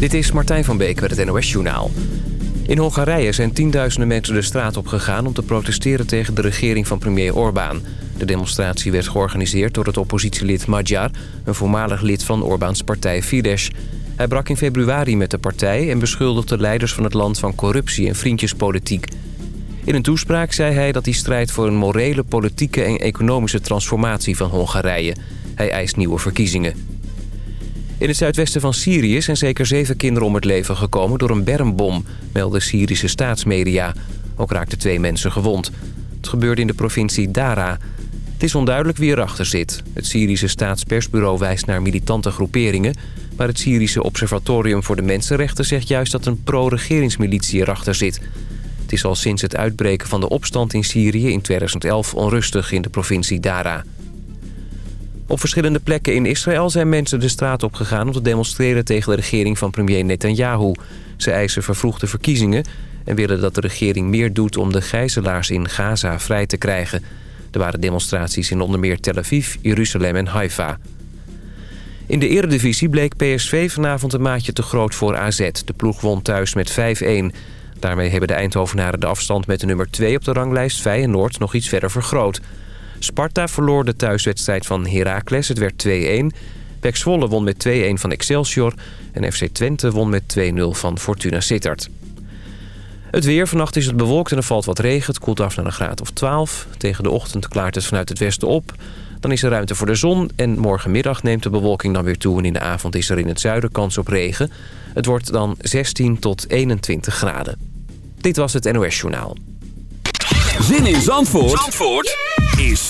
Dit is Martijn van Beek met het NOS-journaal. In Hongarije zijn tienduizenden mensen de straat op gegaan... om te protesteren tegen de regering van premier Orbán. De demonstratie werd georganiseerd door het oppositielid Magyar... een voormalig lid van Orbáns partij Fidesz. Hij brak in februari met de partij... en beschuldigde leiders van het land van corruptie en vriendjespolitiek. In een toespraak zei hij dat hij strijdt voor een morele, politieke... en economische transformatie van Hongarije. Hij eist nieuwe verkiezingen. In het zuidwesten van Syrië zijn zeker zeven kinderen om het leven gekomen door een bermbom, melden Syrische staatsmedia. Ook raakten twee mensen gewond. Het gebeurde in de provincie Dara. Het is onduidelijk wie erachter zit. Het Syrische staatspersbureau wijst naar militante groeperingen... maar het Syrische Observatorium voor de Mensenrechten zegt juist dat een pro-regeringsmilitie erachter zit. Het is al sinds het uitbreken van de opstand in Syrië in 2011 onrustig in de provincie Dara. Op verschillende plekken in Israël zijn mensen de straat opgegaan... om te demonstreren tegen de regering van premier Netanyahu. Ze eisen vervroegde verkiezingen... en willen dat de regering meer doet om de gijzelaars in Gaza vrij te krijgen. Er waren demonstraties in onder meer Tel Aviv, Jeruzalem en Haifa. In de eredivisie bleek PSV vanavond een maatje te groot voor AZ. De ploeg won thuis met 5-1. Daarmee hebben de Eindhovenaren de afstand met de nummer 2 op de ranglijst Feyenoord nog iets verder vergroot... Sparta verloor de thuiswedstrijd van Heracles. Het werd 2-1. Pek Zwolle won met 2-1 van Excelsior. En FC Twente won met 2-0 van Fortuna Sittard. Het weer. Vannacht is het bewolkt en er valt wat regen. Het koelt af naar een graad of 12. Tegen de ochtend klaart het vanuit het westen op. Dan is er ruimte voor de zon. En morgenmiddag neemt de bewolking dan weer toe. En in de avond is er in het zuiden kans op regen. Het wordt dan 16 tot 21 graden. Dit was het NOS Journaal. Zin in Zandvoort, Zandvoort? is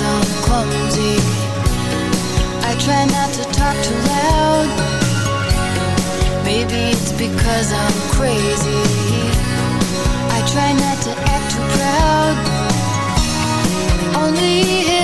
I'm clumsy. I try not to talk too loud. Maybe it's because I'm crazy. I try not to act too proud. Only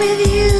we will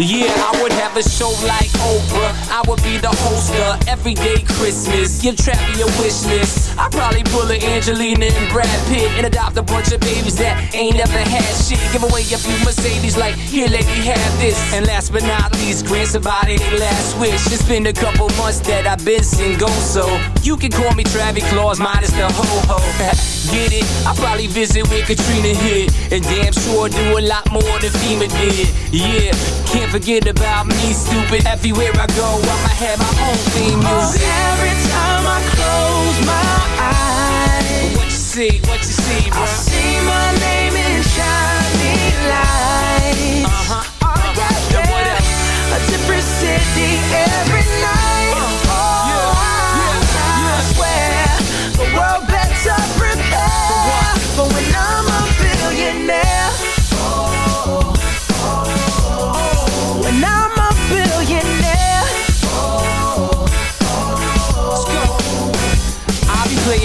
Yeah, I would have a show like Oprah. I would be the host of Everyday Christmas. Give Travie a wish list. I'd probably pull a Angelina and Brad Pitt and adopt a bunch of babies that ain't never had shit. Give away a few Mercedes, like, here, lady, have this. And last but not least, grant somebody their last wish. It's been a couple months that I've been single, so you can call me Travis Claus, minus the ho ho. Get it? I probably visit where Katrina hit, and damn sure do a lot more than FEMA did. Yeah, can't forget about me, stupid. Everywhere I go, I'ma have my own theme music. Oh, every time I close my eyes, What you see? What you see, bro? I see my name in shining lights. Uh-huh. Oh, yeah, Now what else? A different city every night. When I'm a billionaire.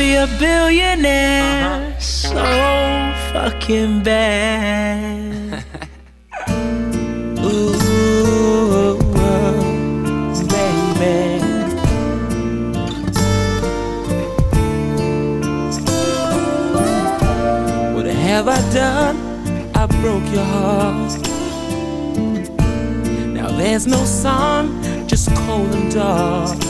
be a billionaire uh-huh. so fucking bad. Ooh, baby. What have I done? I broke your heart. Now there's no sun, just cold and dark.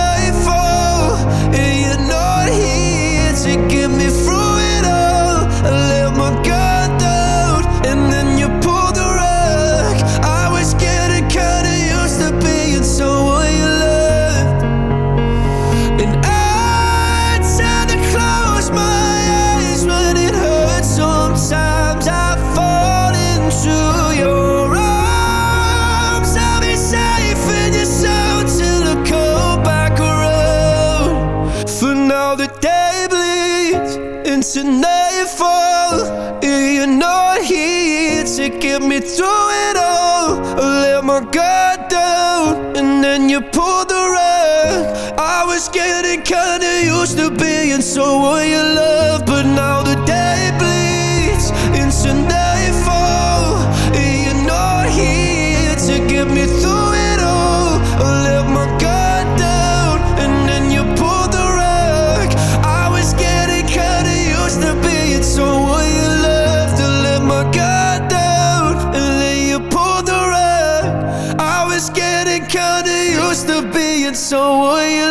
kinda used to being someone you love, but now the day bleeds into nightfall. And you're not here to get me through it all. I let my guard down, and then you pulled the rug. I was getting kinda used to being someone you loved. To let my guard down, and then you pulled the rug. I was getting kinda used to being someone you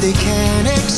they can't explain.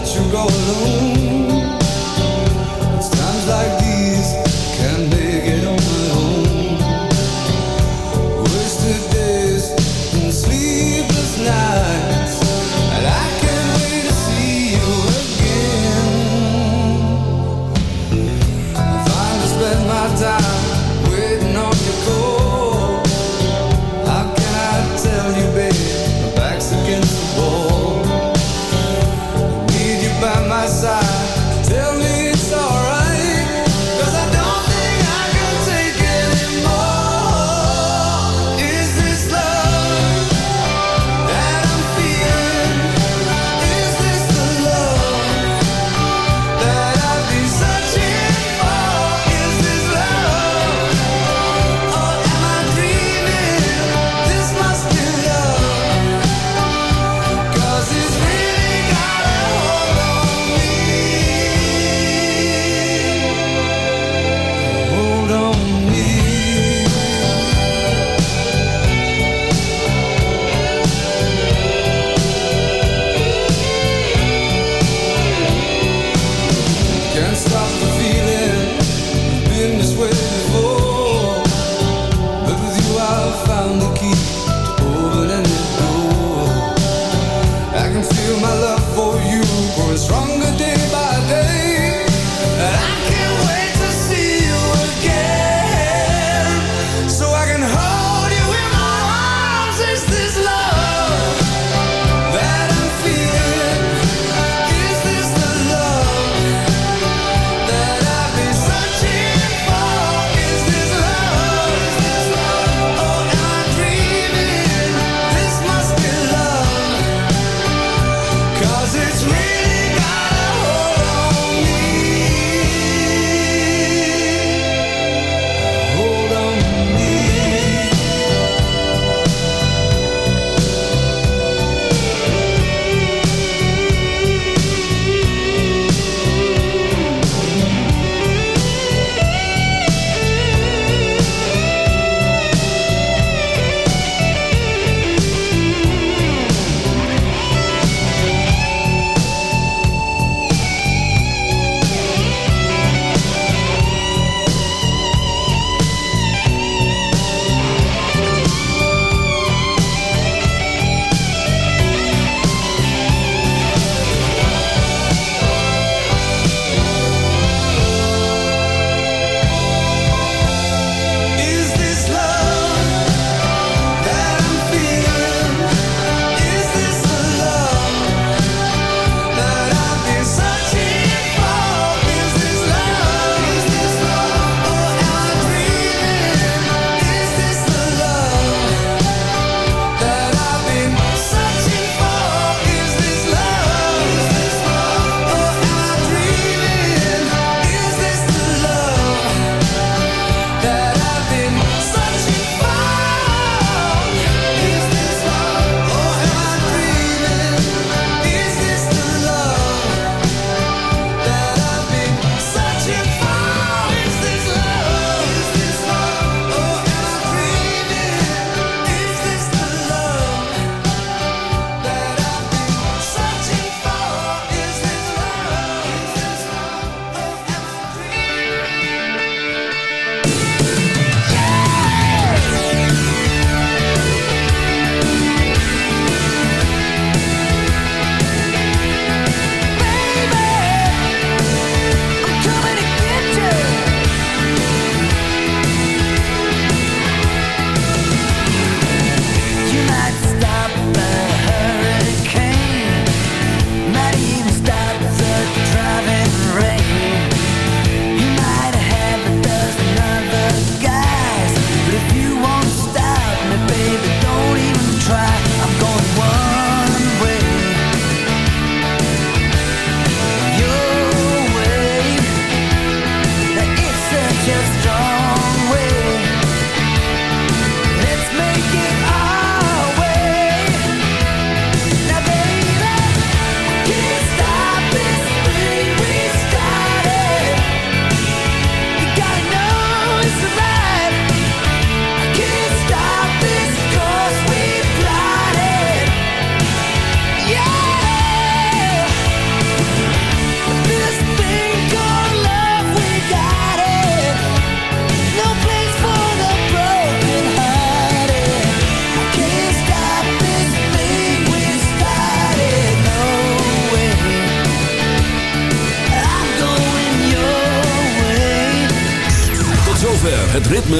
let you go alone.